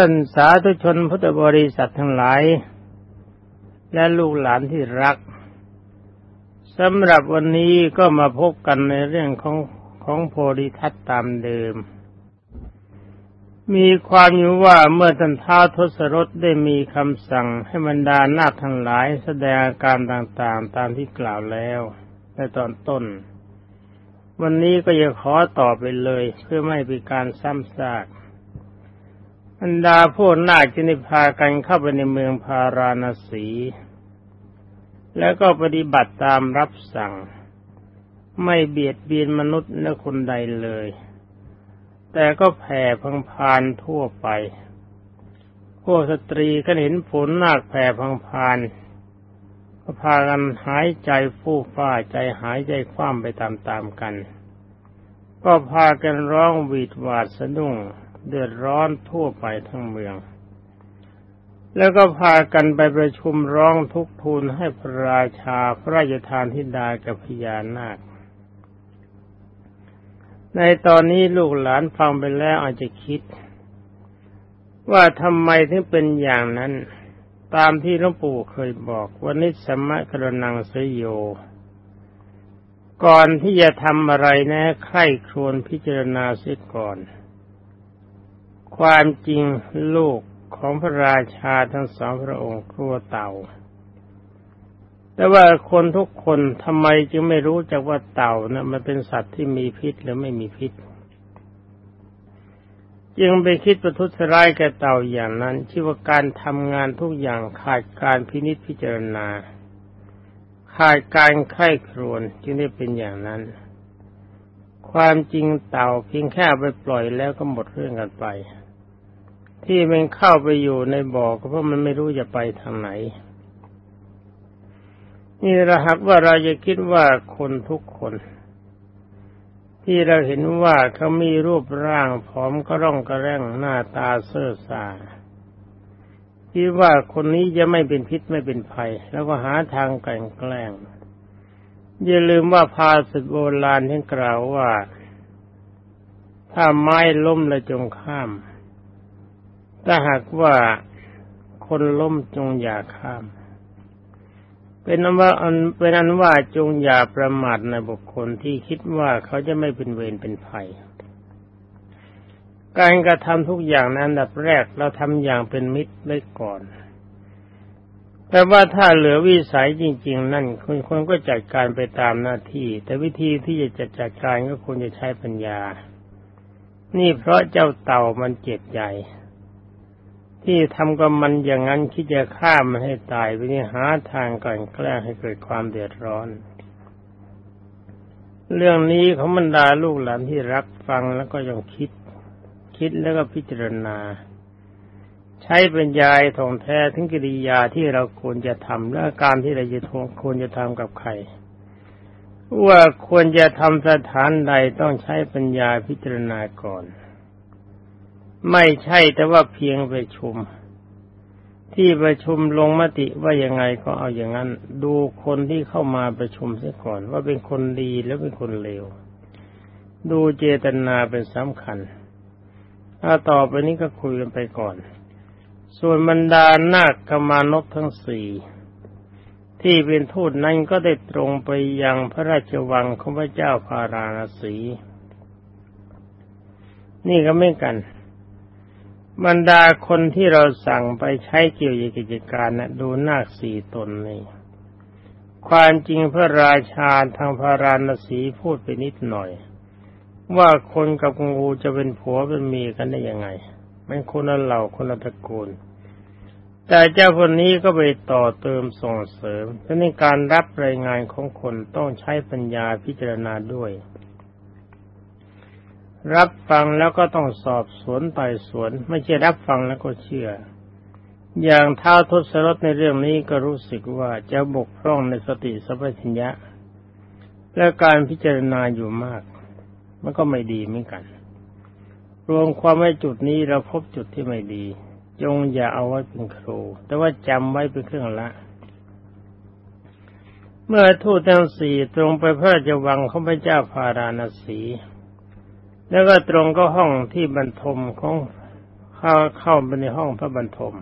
ท่านสาธุชนพุทธบริษัททั้งหลาย และลูกหลานที่รักสำหรับวันนี้ก็มาพบกันในเรื่องของของโพธิทัตตามเดิม มีความอยู่ว่าเมื่อท่านท้าทศรถได้มีคำสั่งให้บรรดานาคทั้งหลายแสดงอาการต่างๆ ตามที่กล่าวแล้วในตอนต้น วันนี้ก็จะขอต่อไปเลยเพื่อไม่เป็นการซ้ำซาก บรรดาพวกนาคจึงได้พากันเข้าไปในเมืองพาราณสี แล้วก็ปฏิบัติตามรับสั่ง ไม่เบียดเบียนมนุษย์และคนใดเลย แต่ก็แผ่พังพานทั่วไป พวกสตรีก็เห็นผลนาคแผ่พังพานก็พากันหายใจฟู่ฟ้าใจหายใจคว่ำไปตามๆกัน ก็พากันร้องวีดหวาดสะดุ้ง เดือดร้อนทั่วไปทั้งเมือง แล้วก็พากันไปประชุมร้องทุกทูลให้พระราชาพระราชทานทิดากับพญานาค ในตอนนี้ลูกหลานฟังไปแล้วอาจจะคิด ว่าทำไมถึงเป็นอย่างนั้น ตามที่หลวงปู่เคยบอกว่านิสมะกรนังสยโยก่อนที่จะทำอะไรนะใคร่ครวญพิจารณาเสียก่อน ความจริงลูกของพระราชาทั้งสองพระองค์กลัวเต่า แต่ว่าคนทุกคนทำไมจึงไม่รู้จักว่าเต่านะมันเป็นสัตว์ที่มีพิษหรือไม่มีพิษ จึงไปคิดประทุษร้ายแก่เต่าอย่างนั้นชื่อว่าการทำงานทุกอย่างขาดการพินิจพิจารณา ขาดการไข้ครวนจึงได้เป็นอย่างนั้น ความจริงเต่าเพียงแค่ไปปล่อยแล้วก็หมดเรื่องกันไป ที่มันเข้าไปอยู่ในบ่อก็เพราะมันไม่รู้จะไปทางไหน นี่ระหักว่าเราจะคิดว่าคนทุกคน ที่เราเห็นว่าเขามีรูปร่างผอมก็ร่องกระแร่งหน้าตาเซ่อซาคิดว่าคนนี้จะไม่เป็นพิษไม่เป็นภัย แล้วก็หาทางแกล้งแกล้งอย่าลืมว่าภาษิตโบราณที่กล่าวว่า ถ้าไม้ล้มแล้วจงข้าม ถ้าหากว่าคนล้มจงอย่าข้าม เป็นนั้นว่าเป็นนั้นว่าจงอย่าประมาทในบุคคลที่คิดว่าเขาจะไม่เป็นเวรเป็นภัย การกระทำทุกอย่างนั้นดับแรกเราทำอย่างเป็นมิตรไว้ก่อน แต่ว่าถ้าเหลือวิสัยจริง ๆ นั่นคนคนก็จัดการไปตามหน้าที่ แต่วิธีที่จะจัดจัดการก็ควรจะใช้ปัญญา นี่เพราะเจ้าเต่ามันเจ็บใหญ่ ที่ทำกับมันอย่างนั้นคิดจะฆ่ามันให้ตายไปนี่หาทางก่อนแกล้งให้เกิดความเดือดร้อน เรื่องนี้ของบรรดาลูกหลานที่รักฟังแล้วก็ยังคิด คิดแล้วก็พิจารณา ใช้เป็นยายทองแท้ถึงกิริยาที่เราควรจะทำและการที่เราจะควรจะทำกับใครว่าควรจะทำสถานใดต้องใช้ปัญญาพิจารณาก่อน ไม่ใช่แต่ว่าเพียงประชุม ที่ประชุมลงมติว่ายังไงก็เอาอย่างนั้น ดูคนที่เข้ามาประชุมเสียก่อนว่าเป็นคนดีหรือเป็นคนเลวดูเจตนาเป็นสำคัญถ้าต่อไปนี้ก็คุยกันไปก่อน ส่วนบรรดานาคกมานพทั้งสี่ที่เป็นทูตนั้นก็ได้ตรงไปยังพระราชวังของพระเจ้าพาราณสี นี่ก็ไม่กัน บรรดาคนที่เราสั่งไปใช้เกี่ยวกับกิจการนะดูนาคสี่ตนนี่ความจริงพระราชาทางพระราณสีพูดไปนิดหน่อย ว่าคนกับงูจะเป็นผัวเป็นเมียกันได้ยังไง มันคนละเหล่าคนละตระกูล แต่เจ้าคนนี้ก็ไปต่อเติมส่งเสริมเพราะในการรับรายงานของคนต้องใช้ปัญญาพิจารณาด้วย รับฟังแล้วก็ต้องสอบสวนไต่สวน ไม่ใช่รับฟังแล้วก็เชื่อ อย่างท้าทศรถในเรื่องนี้ก็รู้สึกว่าจะบกพร่องในสติสัพพัญญะ และการพิจารณาอยู่มาก มันก็ไม่ดีเหมือนกัน รวมความไว่จุดนี้เราพบจุดที่ไม่ดี จงอย่าเอาไว้เป็นครู แต่ว่าจำไว้เป็นเครื่องละเมื่อทูตทั้งสี่ตรงไปพระราชวังของพระเจ้าพาราณสี แล้วก็ตรงก็ห้องที่บรรทมของเข้าเข้าไปในห้องพระบรรทม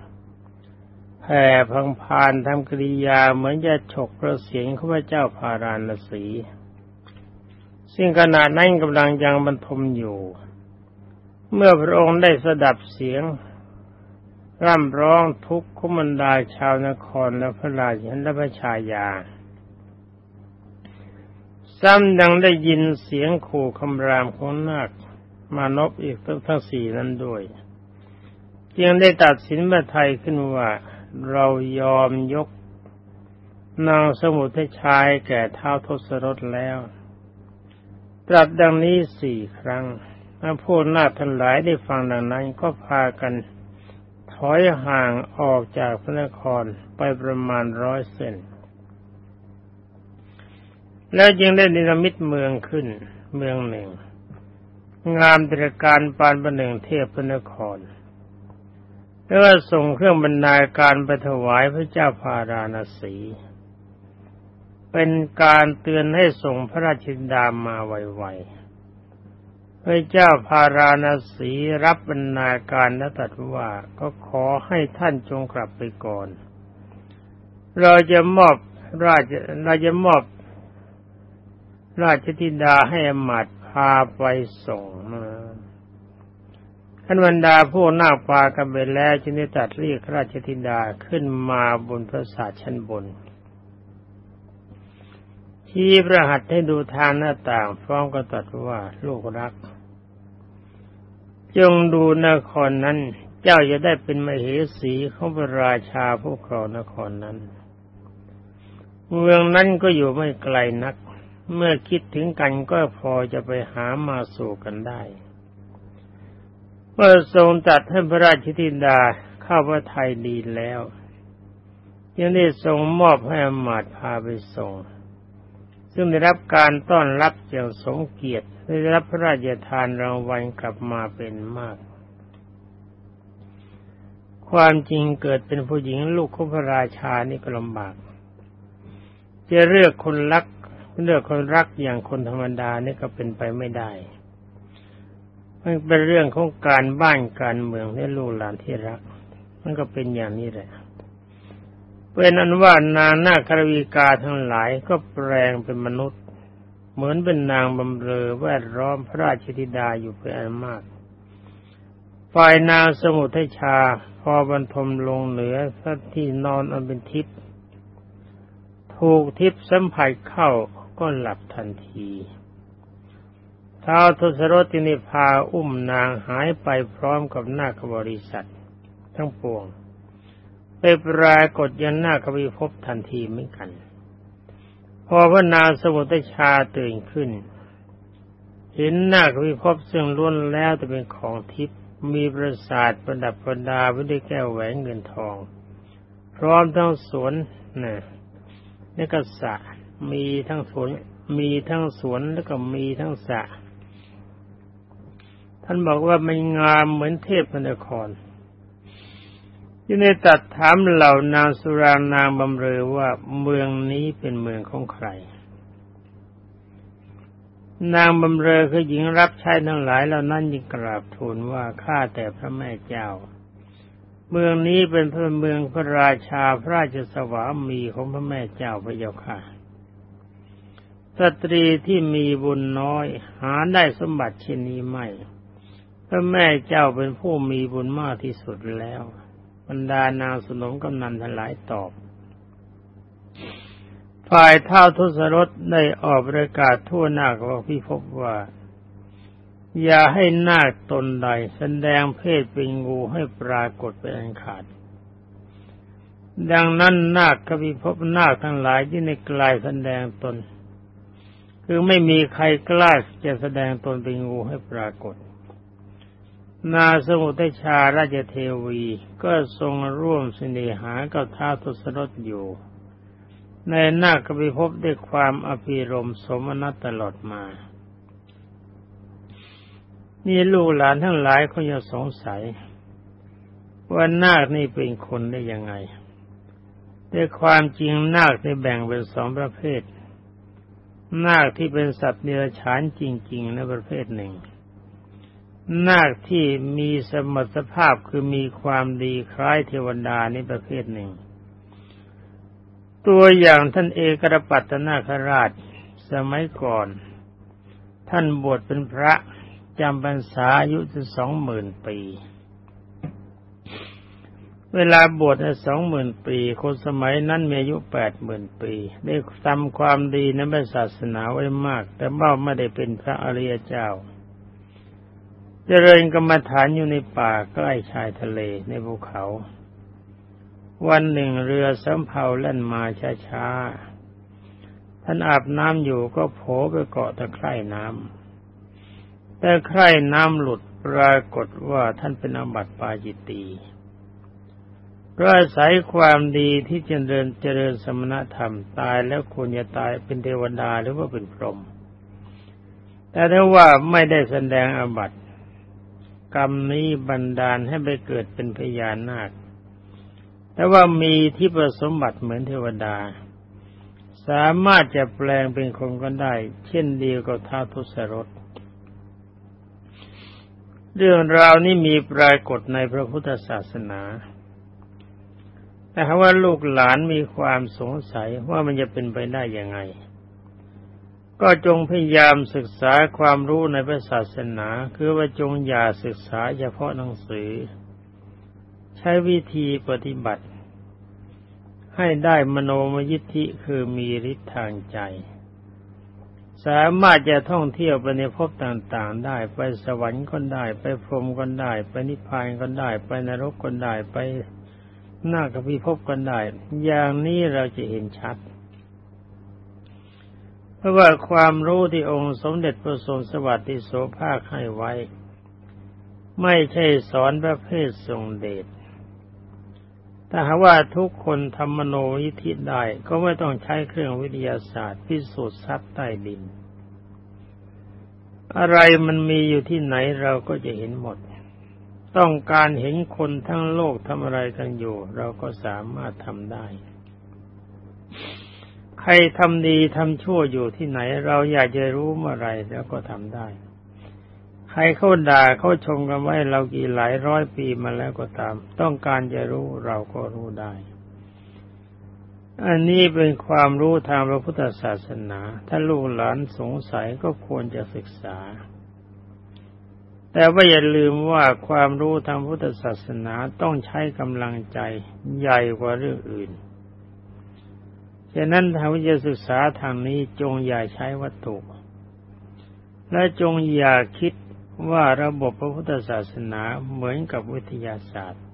แผ่พังพานทำกริยาเหมือนจะฉกพระเสียงของพระเจ้าพาราณสีซึ่งขณะนั้นกำลังยังบรรทมอยู่ เมื่อพระองค์ได้สดับเสียง ร่ำร้องทุกขุมันดาชาวนครและพระราชและพระชายา ซ้ำยังได้ยินเสียงขู่คำรามของนาคมานพอีกทั้งสี่นั้นด้วย จึงได้ตัดสินมาไทยขึ้นว่า เรายอมยกนางสมุทรชายแก่เท้าทศรถแล้ว ตรัสดังนี้สี่ครั้งพระพูดนาทั้งหลายได้ฟังดังนั้นก็พากัน ถอยห่างออกจากพระนครไปประมาณร้อยเซน แล้วยังได้นิรมิตเมืองขึ้น เมืองหนึ่ง งามตรการปานประหนึ่งเทพพระนครแล้วก็ส่งเครื่องบรรณาการไปถวายพระเจ้าพาราณสี เป็นการเตือนให้ส่งพระราชินดามาไวๆ พระเจ้าพาราณสีรับบรรณาการและตรัสว่าก็ขอให้ท่านจงกลับไปก่อน เราจะมอบราชเราจะมอบ ราชธิดาให้อมาตพาไปส่งมาท่านบรรดาผู้นาคปากันไปแล้วจึงได้ตัดเรียกราชธิดาขึ้นมาบนพระศาสชั้นบน ที่ประหัตให้ดูทางหน้าต่างพร้อมกับตัดว่าลูกรัก จงดูนครนั้น เจ้าจะได้เป็นมเหสีของพระราชาผู้ครองนครนั้น เมืองนั้นก็อยู่ไม่ไกลนัก เมื่อคิดถึงกันก็พอจะไปหามาสู่กันได้ เมื่อทรงตัดให้พระราชธิดาเข้าพระไทยดีแล้วยังได้ทรงมอบให้อมาตพาไปส่ง ซึ่งได้รับการต้อนรับอย่างสงเกียรติได้รับพระราชทานรางวัลกลับมาเป็นมาก ความจริงเกิดเป็นผู้หญิงลูกของพระราชานี่ก็ลำบาก จะเลือกคนรัก เลือกคนรักอย่างคนธรรมดานี่ก็เป็นไปไม่ได้มันเป็นเรื่องของการบ้านการเมืองและลูกหลานที่รัก มันก็เป็นอย่างนี้แหละเป็นอันว่านางนาครวีกาทั้งหลายก็แปลงเป็นมนุษย์ เหมือนเป็นนางบำเรอแวดล้อมพระราชธิดาอยู่เป็นอันมาก ฝ่ายนางสมุทัยชาพอบรรทมลงเหนือสัที่นอนอันเป็นทิพย์ถูกทิพย์สัมผัสเข้า ก็หลับทันทีท้าวทศรถนิพาอุ้มนางหายไปพร้อมกับหน้าคบริษัท ทั้งปวง ไปปรากฏยันหน้าควิภพทันทีเหมือนกัน พอพระนางสมุทชาตื่นขึ้น เห็นหน้าควิภพซึ่งล้วนแล้วจะเป็นของทิพย์มีประสาทประดับประดาไว้ด้วยแก้วแหวนเงินทอง พร้อมทั้งสวนนะนี่ก็สระ มีทั้งสวน มีทั้งสวนแล้วก็มีทั้งสระท่านบอกว่ามันงามเหมือนเทพนครยังในตัดถามเหล่านางสุรานางบำเรอว่าเมืองนี้เป็นเมืองของใคร นางบำเรอคือหญิงรับใช้ทั้งหลายเหล่านั้นยิ่งกราบทูลว่าข้าแต่พระแม่เจ้า เมืองนี้เป็นพระเมืองพระราชาพระราชสวามีของพระแม่เจ้าพระเจ้าค่ะ สตรีที่มีบุญน้อย หาได้สมบัติเช่นนี้ไม่พระแม่เจ้าเป็นผู้มีบุญมากที่สุดแล้ว บรรดานางสนมกำนันทั้งหลายตอบ ฝ่ายเท่าทุสรถได้ออกประกาศทั่วหน้าของพิภพว่า อย่าให้นาคตนใดแสดงเพศเป็นงูให้ปรากฏเป็นอันขาดดังนั้นนาคกพิภพนาคทั้งหลายที่ในกลายแสดงตน คือไม่มีใครกล้าจะแสดงตนเป็นงูให้ปรากฏ นาสมุทชาราชเทวีก็ทรงร่วมสนิหากับท้าทศรถอยู่ ในนาคบิภพบด้วยความอภิรมสมนัตตลอดมา นี่ลูกหลานทั้งหลายเขาจะสงสัย ว่านาคนี่เป็นคนได้ยังไงแต่ความจริงนาคนี่แบ่งเป็นสองประเภท นาคที่เป็นสัตว์เนรัจฉานจริง ๆ ในประเภทหนึ่ง นาคที่มีสมรรถภาพคือมีความดีคล้ายเทวดานี่ประเภทหนึ่ง ตัวอย่างท่านเอกรปัตตนาคราช สมัยก่อน ท่านบวชเป็นพระจำพรรษาอายุจะสองหมื่นปี เวลาบวชในสองหมื่นปี คนสมัยนั้นมีอายุแปดหมื่นปี ได้ทำความดีในพระศาสนาไว้มาก แต่เมื่อไม่ได้เป็นพระอริยเจ้า เจริญกรรมฐานอยู่ในป่าใกล้ชายทะเลในภูเขา วันหนึ่งเรือสำเภาเล่นมาช้าๆ ท่านอาบน้ำอยู่ก็โผล่ไปเกาะตะไคร่น้ำแต่ไคร่น้ำหลุดปรากฏว่าท่านเป็นอบัติปาจิต ตีเพราะอาศัยความดีที่เจริญเจริญสมณธรรมตายแล้วควรจะตายเป็นเทวดาหรือว่าเป็นพรหมแต่ถ้าว่าไม่ได้แสดงอบัติกรรมนี้บันดาลให้ไปเกิดเป็นพญานาค แต่ว่ามีที่ประสมบัติเหมือนเทวดา สามารถจะแปลงเป็นคนก็ได้ เช่นเดียวกับท้าทุสรสเรื่องราวนี้มีปรากฏในพระพุทธศาสนา แต่ว่าลูกหลานมีความสงสัยว่ามันจะเป็นไปได้ยังไง ก็จงพยายามศึกษาความรู้ในพระศาสนา คือว่าจงอย่าศึกษาเฉพาะหนังสือ ใช้วิธีปฏิบัติ ให้ได้มโนมยิทธิคือมีฤทธิ์ทางใจ สามารถจะท่องเที่ยวไปในภพต่างๆ ได้ไปสวรรค์ก็ได้ ไปพรหมก็ได้ ไปนิพพานก็ได้ ไปนรกก็ได้ไป หน้ากพิภพก็ได้ อย่างนี้เราจะเห็นชัด เพราะว่าความรู้ที่องค์สมเด็จพระทรงสวัสดิโสภาคให้ไว้ ไม่ใช่สอนประเภททรงเดชถ้าหาว่าทุกคนทำมโนวิธิได้ ก็ไม่ต้องใช้เครื่องวิทยาศาสตร์พิสูจน์ทรัพย์ใต้ดิน อะไรมันมีอยู่ที่ไหนเราก็จะเห็นหมด ต้องการเห็นคนทั้งโลกทำอะไรกันอยู่ เราก็สามารถทำได้ ใครทำดีทำชั่วอยู่ที่ไหน เราอยากจะรู้เมื่อไรแล้วก็ทำได้ ใครเขาด่าเขาชมกันไว้เรากี่หลายร้อยปีมาแล้วก็ตาม ต้องการจะรู้เราก็รู้ได้ อันนี้เป็นความรู้ทางพระพุทธศาสนา ถ้าลูกหลานสงสัยก็ควรจะศึกษา แต่ว่าอย่าลืมว่าความรู้ทางพุทธศาสนาต้องใช้กำลังใจใหญ่กว่าเรื่องอื่น ฉะนั้นทางวิทยาศึกษาทางนี้จงอย่าใช้วัตถุ และจงอย่าคิดว่าระบบพระพุทธศาสนาเหมือนกับวิทยาศาสตร์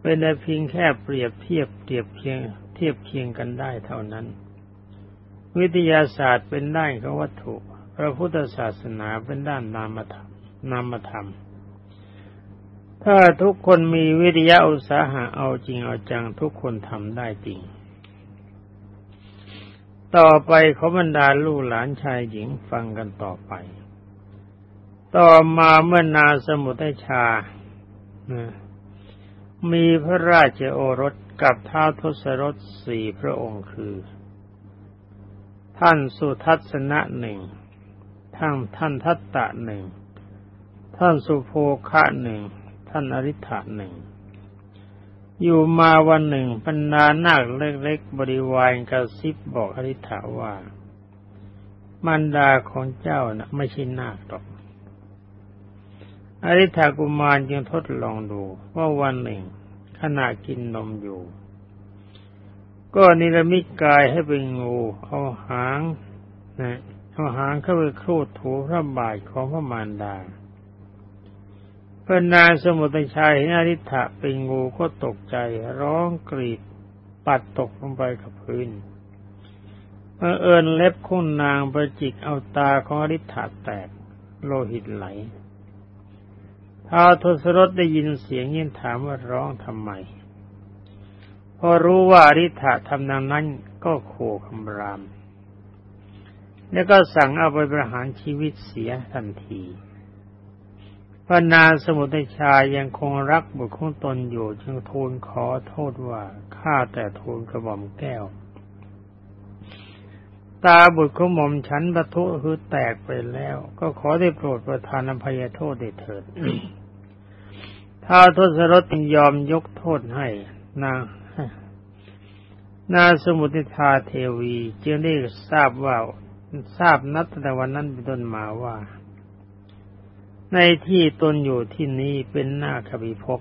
เป็นแต่เพียงแค่เปรียบเทียบเทียบเคียงเทียบเคียงกันได้เท่านั้น วิทยาศาสตร์เป็นได้ของวัตถุ พระพุทธศาสนาเป็นด้านนามธรรมนามธรรม ถ้าทุกคนมีวิทยาอุตสาหะเอาจริงเอาจังทุกคนทำได้จริง ต่อไปขบรรดาลูกหลานชายหญิงฟังกันต่อไป ต่อมาเมื่อนาสมุทัยชามีพระราชโอรสกับท้าวทศรถสี่พระองค์คือ ท่านสุทัศนะหนึ่ง ท่านท่านทัตตะหนึ่ง ท่านสุโภคะหนึ่ง ท่านอริ t ะหนึ่ง อยู่มาวันหนึ่งบรรดานาคเล็กๆบริวารกระซิบบอกอริ t าว่า มันดาของเจ้านะ่ะ ไม่ใช่นาคหรอก อริ t ากุมารจึงทดลองดูว่าวันหนึ่ง ขณะกินนมอยู่ก็นิรมิตกายให้เป็นงู เอาหางนะ เอาหางเข้าไปครูดถูพระบาทของพระมารดาพระนางสมุทรชัยเห็นอริ t ะเป็นงูก็ตกใจร้องกรีดปัดตกลงไปกับพื้นเมื่อเอิญเล็บคุ้นนางประจิกเอาตาของอริ t ะแตกโลหิตไหลท้าทศรถได้ยินเสียงยินถามว่าร้องทำไม พอรู้ว่าอริ t ะทำนางนั้นก็โขคำราม แล้วก็สั่งเอาไปประหารชีวิตเสียทันทีพระนางสมุทัยชายยังคงรักบุตรของตนอยู่ จึงทูลขอโทษว่าข้าแต่ทูลกระหม่อมแก้ว ตาบุตรของหม่อมฉันปะทุคือแตกไปแล้ว ก็ขอได้โปรดประทานอภัยโทษได้เถิดถ้าทศรถยอมยกโทษให้ นางนาสมุติธาเทวี จึงได้ทราบว่า ทราบนัดแต่วันนั้นเป็นต้นมาว่า ในที่ตนอยู่ที่นี้เป็นหน้าขบิภพ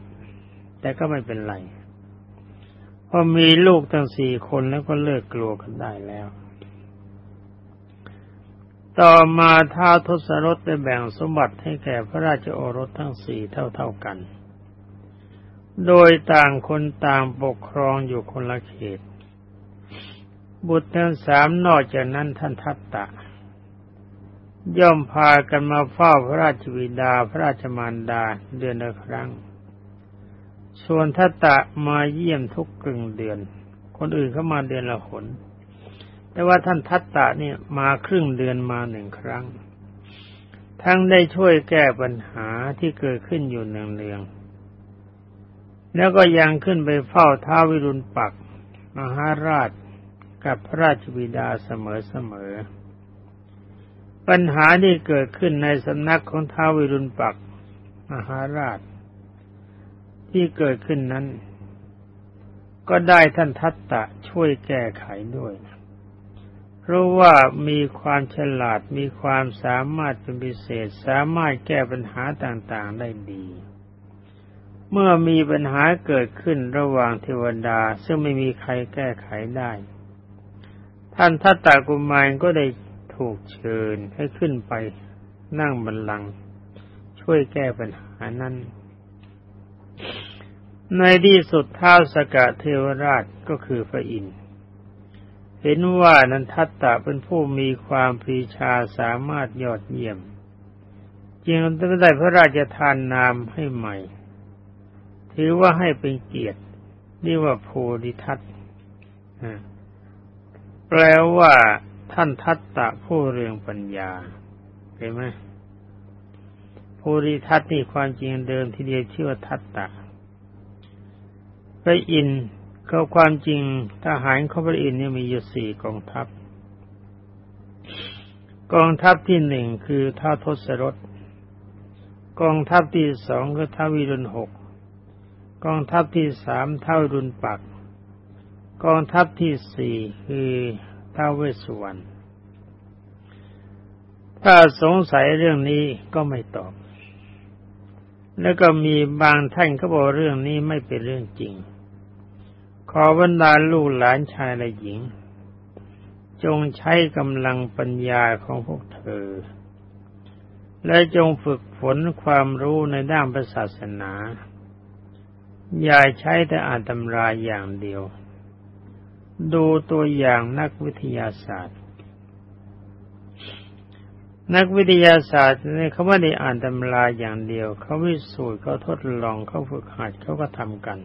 แต่ก็ไม่เป็นไรพอมีลูกตั้งสี่คนแล้วก็เลิกกลัวกันได้แล้ว ต่อมาท้าทศรถได้แบ่งสมบัติให้แก่พระราชโอรสทั้งสี่เท่าๆกัน โดยต่างคนต่างปกครองอยู่คนละเขต บุตรทั้งสามนอกจากนั้นท่านทัตตะ ย่อมพากันมาเฝ้าพระราชวิดาพระราชมารดาเดือนละครั้ง ส่วนทัตตะมาเยี่ยมทุกกึ่งเดือน คนอื่นเขามาเดือนละหน แต่ว่าท่านทัตตะเนี่ยมาครึ่งเดือนมาหนึ่งครั้ง ทั้งได้ช่วยแก้ปัญหาที่เกิดขึ้นอยู่เนืองๆแล้วก็ยังขึ้นไปเฝ้าท้าวิรุณปักมหาราช กับพระราชบิดาเสมอๆปัญหาที่เกิดขึ้นในสำนักของท้าวิรุณปักมหาราช ที่เกิดขึ้นนั้น ก็ได้ท่านทัตตะช่วยแก้ไขด้วย เพราะว่ามีความฉลาดมีความสามารถเป็นพิเศษ สามารถแก้ปัญหาต่างๆได้ดีเมื่อมีปัญหาเกิดขึ้นระหว่างเทวดาซึ่งไม่มีใครแก้ไขได้ ท่านทัตตะกุมารก็ได้ถูกเชิญให้ขึ้นไปนั่งบัลลังก์ช่วยแก้ปัญหานั้น ในที่สุดท้าสกะเทวราชก็คือพระอินทร์เห็นว่านันทัตตะเป็นผู้มีความปรีชาสามารถยอดเยี่ยม จึงได้พระราชทานนามให้ใหม่ ถือว่าให้เป็นเกียรตินี่ว่าโพธิทัต แปลว่า ท่านทัตตะผู้เรืองปัญญาเห็นไหมโพธิทัตนี่ความจริงเดิมทีเดียวชื่อว่าทัตตะพระอินทร์ก็ความจริงทหารของพระอินทร์เนี่ยมีอยู่สี่กองทัพ กองทัพที่หนึ่งคือท้าทศรถกองทัพที่สองคือท้าวิรุณหกกองทัพที่สามท้าวิรุณปัก กองทัพที่สี่คือท้าเวสสุวรรณถ้าสงสัยเรื่องนี้ก็ไม่ตอบ แล้วก็มีบางท่านเขาบอกเรื่องนี้ไม่เป็นเรื่องจริง ขอบรรดาลูกหลานชายและหญิง จงใช้กำลังปัญญาของพวกเธอ และจงฝึกฝนความรู้ในด้านศาสนา อย่าใช้แต่อ่านตำราอย่างเดียว ดูตัวอย่างนักวิทยาศาสตร์ นักวิทยาศาสตร์เนี่ยเขาไม่ได้อ่านตำราอย่างเดียว เขาวิสูจน์เขาทดลองเขาฝึกหัดเขาก็ทำกัน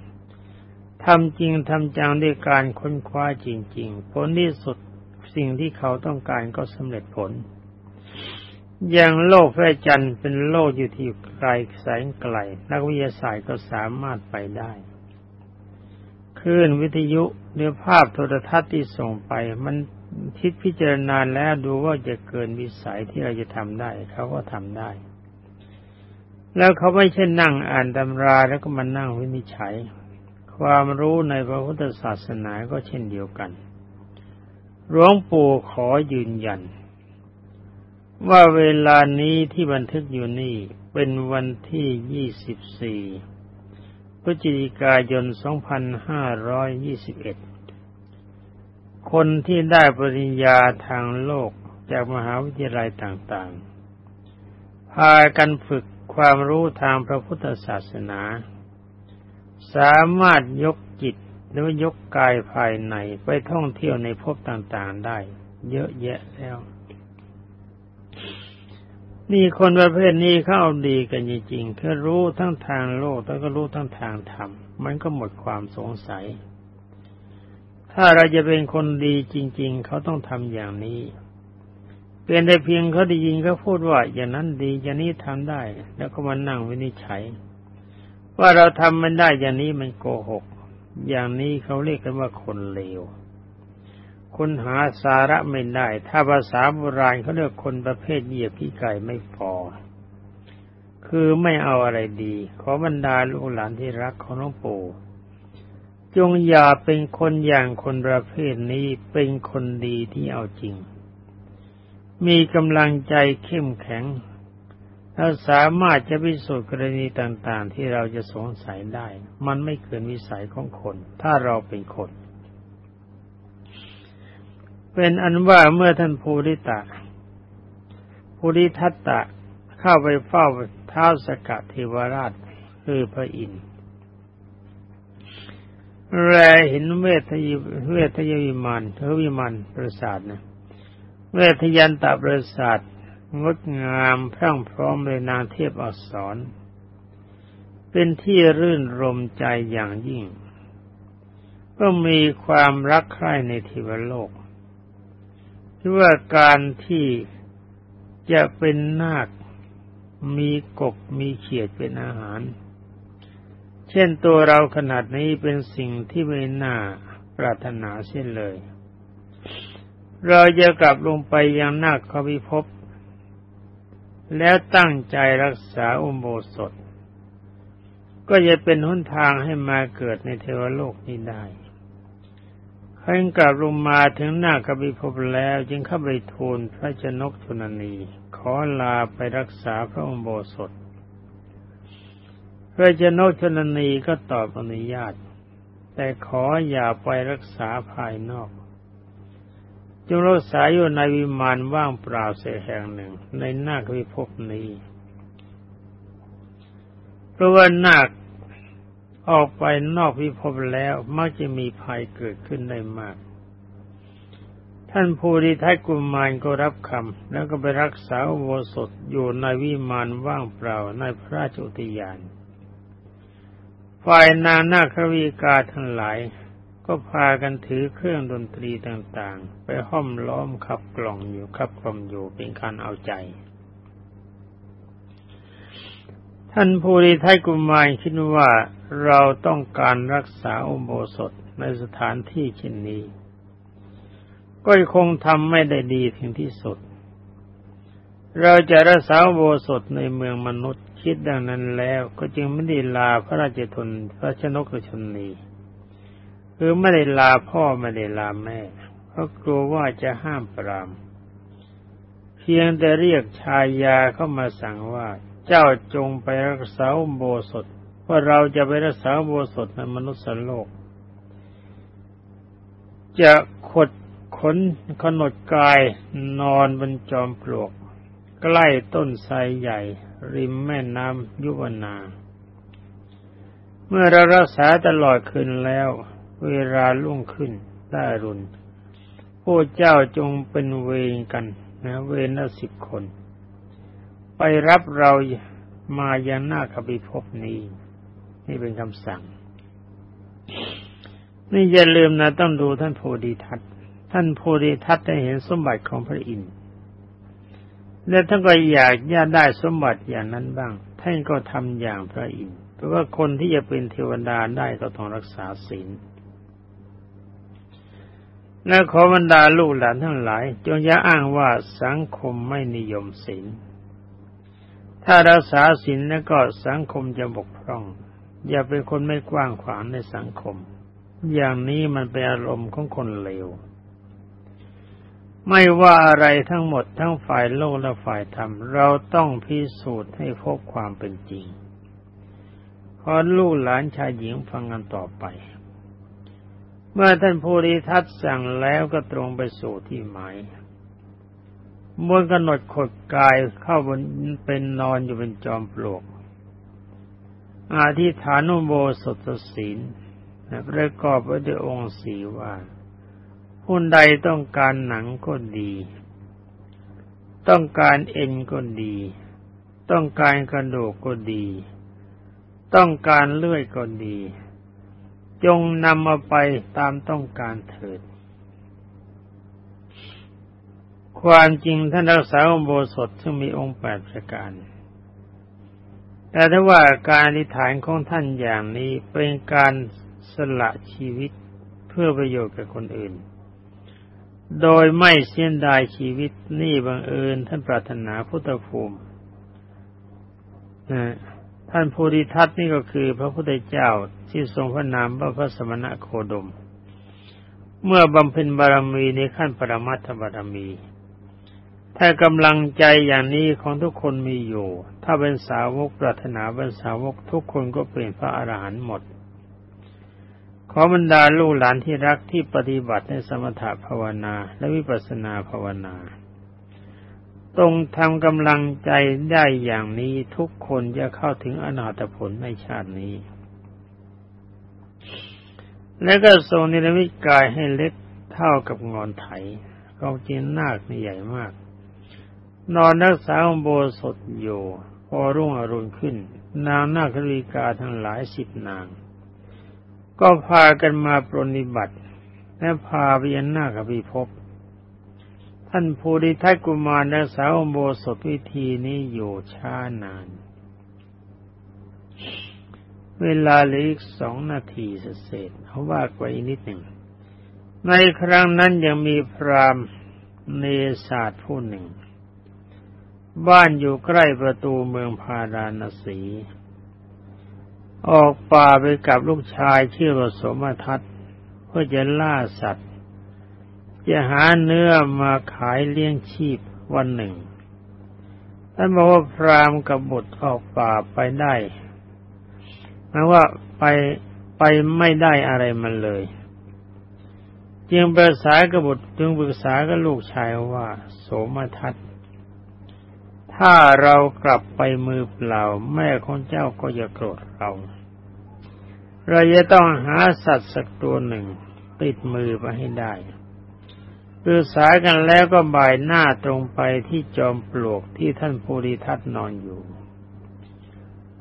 ทำจริงทำจังด้วยการค้นคว้าจริง ๆ ผลที่สุดสิ่งที่เขาต้องการก็สำเร็จผล อย่างโลกพระจันทร์เป็นโลกอยู่ที่ไกลแสงไกล นักวิทยาศาสตร์ก็สามารถไปได้ คลื่นวิทยุหรือภาพโทรทัศน์ที่ส่งไป มันคิดพิจารณาแล้วดูว่าจะเกินวิสัยที่เราจะทำได้เขาก็ทำได้ แล้วเขาไม่ใช่นั่งอ่านตำราแล้วก็มานั่งวินิจฉัย ความรู้ในพระพุทธศาสนาก็เช่นเดียวกันหลวงปู่ขอยืนยัน ว่าเวลานี้ที่บันทึกอยู่นี่เป็นวันที่24 พฤศจิกายน 2521 คนที่ได้ปริญญาทางโลกจากมหาวิทยาลัยต่างๆ พากันฝึกความรู้ทางพระพุทธศาสนา สามารถยกจิตหรือยกกายภายในไปท่องเที่ยวในภพต่างๆได้ เยอะแยะแล้ว นี่คนประเภทนี้เขาเอาดีกันจริงๆแค่รู้ทั้งทางโลกแล้วก็รู้ทั้งทางธรรม มันก็หมดความสงสัย ถ้าเราจะเป็นคนดีจริง ๆ เขาต้องทำอย่างนี้ เป็นแต่เพียงเขาได้ยินเขาพูดว่า อย่างนั้นดีอย่างนี้ทำได้ แล้วก็มานั่งวินิจฉัย ว่าเราทำมันได้อย่างนี้มันโกหก อย่างนี้เขาเรียกกันว่าคนเลว คุณหาสาระไม่ได้ ถ้าภาษาโบราณเขาเรียกคนประเภทเหยียบขี้ไก่ไม่พอ คือไม่เอาอะไรดี ขอบรรดาลูกหลานที่รักของหลวงปู่จงอย่าเป็นคนอย่างคนประเภทนี้เป็นคนดีที่เอาจริง มีกำลังใจเข้มแข็งถ้าสามารถจะพิสูจน์กรณีต่าง ๆ ที่เราจะสงสัยได้ มันไม่เกินวิสัยของคน ถ้าเราเป็นคน เป็นอันว่าเมื่อท่านภูริตะภูริทัตตะเข้าไปเฝ้าเท้าสกัดเทวราชคือพระอินทร์แลเห็นเวทยเวทยวิมานเทวิมานประสาทนะเวทยันตประสาทงดงามพรั่งพร้อมเลยนางเทพอักษร เป็นที่รื่นรมใจอย่างยิ่ง ก็มีความรักใคร่ในทิวโลก ที่ว่าการที่จะเป็นนาค มีกบมีเขียดเป็นอาหาร เช่นตัวเราขนาดนี้เป็นสิ่งที่ไม่น่าปรารถนาเช่นเลย เราจะกลับลงไปยังนาคขวิภพแล้วตั้งใจรักษาอุโบสถ ก็จะเป็นหนทางให้มาเกิดในเทวโลกนี้ได้ ขันกลับลงมาถึงหน้ากบิภพแล้ว จึงเข้าไปทูลพระชนกชนนี ขอลาไปรักษาพระอุโบสถพระชนกชนนีก็ตอบอนุญาต แต่ขออย่าไปรักษาภายนอกจงรักษาอยู่ในวิมานว่างเปล่าเสียแห่งหนึ่ง ในนาควิภพนี้เพราะว่านาค ออกไปนอกวิภพแล้วมักจะมีภัยเกิดขึ้นได้มาก ท่านภูริทัตกุมารก็รับคำแล้วก็ไปรักษาโวสถอยู่ในวิมานว่างเปล่าในพระราชอุทยาน ฝ่ายนางนาควีกาทั้งหลาย ก็พากันถือเครื่องดนตรีต่างๆ ไปห้อมล้อมขับกล่องอยู่ขับกล่อมอยู่เป็นการเอาใจ ท่านภูริไทยกุมารคิดว่าเราต้องการรักษาอุโบสถในสถานที่เช่นนี้ ก็คงทำไม่ได้ดีถึงที่สุด เราจะรักษาอุโบสถในเมืองมนุษย์คิดดังนั้นแล้ว ก็จึงไม่ได้ลาพระราชทนพระชนกชนนีคือไม่ได้ลาพ่อไม่ได้ลาแม่ เพราะกลัวว่าจะห้ามปราม เพียงแต่เรียกชายาเข้ามาสั่งว่า เจ้าจงไปรักษาโบสถว่าเราจะไปรักษาโบสถในมนุษย์โลก จะขดขนขนดกายนอนบนจอมปลวก ใกล้ต้นไทรใหญ่ ริมแม่น้ำยุวนา เมื่อเรารักษาตลอดคืนแล้ว เวลาลุ่งขึ้นได้รุนผู้เจ้าจงเป็นเวรกันนะเวรละสิบคน ไปรับเรามายังหน้าขบิภพนี้ นี่เป็นคำสั่ง นี่อย่าลืมนะต้องดูท่านโพธิทัตท่านโพธิทัตได้เห็นสมบัติของพระอินทร์และท่านก็อยากย่าได้สมบัติอย่างนั้นบ้าง ท่านก็ทำอย่างพระอินทร์เพราะว่าคนที่จะเป็นเทวดาได้ก็ต้องรักษาศีลและขอบรรดาลูกหลานทั้งหลาย จงอย่าอ้างว่าสังคมไม่นิยมศีล ถ้ารักษาศีลแล้วก็สังคมจะบกพร่อง อย่าเป็นคนไม่กว้างขวางในสังคม อย่างนี้มันเป็นอารมณ์ของคนเลว ไม่ว่าอะไรทั้งหมดทั้งฝ่ายโลกและฝ่ายธรรม เราต้องพิสูจน์ให้พบความเป็นจริง ขอลูกหลานชายหญิงฟังกันต่อไป เมื่อท่านภูริทัตสั่งแล้วก็ตรงไปสู่ที่หมาย มวนกำหนดขดกายเข้าบนเป็นนอนอยู่เป็นจอมปลวก อาทิฐานุโบสถศีลประกอบไว้ด้วยองค์สีว่าผู้ใดต้องการหนังก็ดี ต้องการเอ็นก็ดี ต้องการกระดูกก็ดี ต้องการเลื่อยก็ดี จงนำมาไปตามต้องการเถิด ความจริงท่านรักษาองโบสถซึ่งมีองค์แปดประการ แต่ถ้าว่าการอธิษฐานของท่านอย่างนี้เป็นการสละชีวิตเพื่อประโยชน์กับคนอื่น โดยไม่เสียดายชีวิตนี่บังเอิญท่านปรารถนาพุทธภูมิท่านภูริทัตนี่ก็คือพระพุทธเจ้าที่ทรงพระนามว่าพระสมณะโคดม เมื่อบำเพ็ญบารมีในขั้นปรมัตถบารมี ถ้ากำลังใจอย่างนี้ของทุกคนมีอยู่ ถ้าเป็นสาวกปรารถนาเป็นสาวกทุกคนก็เป็นพระอรหันต์หมด ขอบรรดาลูกหลานที่รักที่ปฏิบัติในสมถะภาวนาและวิปัสสนาภาวนาตรงทำกำลังใจได้อย่างนี้ทุกคนจะเข้าถึงอนาถผลในชาตินี้ และก็ทรงนิรมิตกายให้เล็กเท่ากับงอนไถก็จริงนาคใหญ่มาก นอนรักษาองโบสถอยู่ พอรุ่งอรุณขึ้น นางนาคริกาทั้งหลายสิบนาง ก็พากันมาปรนิบัติ และพาไปยันนากับพิภพท่านภูริทัตกุมารรักษาอมโบสถวิธีนี้อยู่ช้านาน เวลาเหลืออีกสองนาทีเศษเขาว่าไว้นิดหนึ่ง ในครั้งนั้นยังมีพรามเนศาสตร์ผู้หนึ่ง บ้านอยู่ใกล้ประตูเมืองพาราณสี ออกป่าไปกับลูกชายชื่อวสมทัตเพื่อจะล่าสัตว์ จะหาเนื้อมาขายเลี้ยงชีพวันหนึ่งท่านบอกว่าพรามกับบุตรออกป่าไปได้หมายว่าไปไปไม่ได้อะไรมันเลยจึงปรึกษากับบุตรจึงปรึกษากับลูกชายว่า โสมทัต ถ้าเรากลับไปมือเปล่า แม่ของเจ้าก็จะโกรธเรา เราจะต้องหาสัตว์สักตัวหนึ่ง ติดมือไปให้ได้ปรึกษากันแล้วก็บ่ายหน้าตรงไปที่จอมปลวกที่ท่านภูริทัตนอนอยู่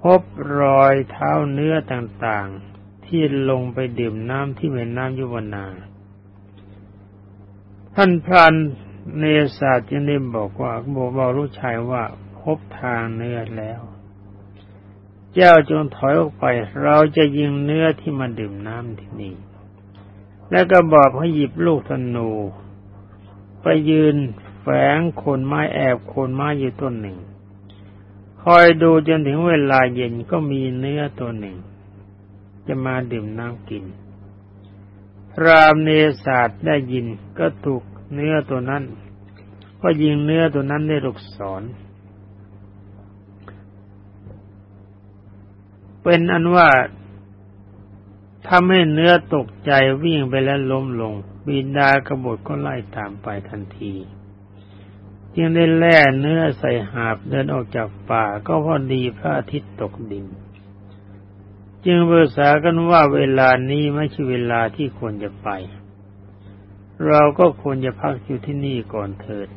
พบรอยเท้าเนื้อต่างๆ ที่ลงไปดื่มน้ำที่แม่น้ำยุวนา ท่านพราน เนศาสตร์จึงได้บอกว่าบอกบอกลูกชายว่าพบทางเนื้อแล้ว เจ้าจงถอยออกไป เราจะยิงเนื้อที่มาดื่มน้ำที่นี่ แล้วก็บอกให้หยิบลูกธนู ไปยืนแฝงโคนไม้แอบโคนไม้อยู่ต้นหนึ่ง คอยดูจนถึงเวลาเย็นก็มีเนื้อตัวหนึ่ง จะมาดื่มน้ำกินพรามเนศาสตร์ได้ยินก็ถูก เนื้อตัวนั้น ก็ยิงเนื้อตัวนั้นได้ลูกศรเป็นอันว่าทำให้เนื้อตกใจวิ่งไปแล้วล้มลง บินดากระบฏก็ไล่ตามไปทันที จึงได้แล่เนื้อใส่หาบเดินออกจากป่าก็พอดีพระอาทิตย์ตกดิน จึงเบอษากันว่าเวลานี้ไม่ใช่เวลาที่ควรจะไป เราก็ควรจะพักอยู่ที่นี่ก่อนเถิด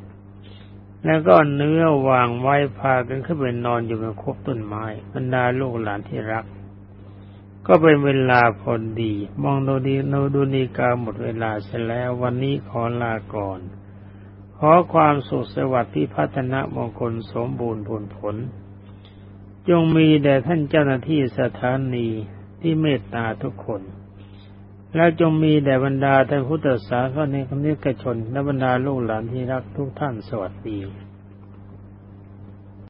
แล้วก็เนื้อวางไว้พากันขึ้นไปนอนอยู่บนคบต้นไม้บรรดาลูกหลานที่รัก ก็เป็นเวลาพอดี มองดูดีโนดูนีกาหมดเวลาเสร็จแล้ววันนี้ขอลาก่อน ขอความสุขสวัสดิ์ที่พัฒนามงคลสมบูรณ์ผลผล จงมีแด่ท่านเจ้าหน้าที่สถานีที่เมตตาทุกคน แล้วจงมีแด่บรรดาท่านพุทธศาสนิกนิกชนและบรรดาลูกหลานที่รักทุกท่านสวัสดี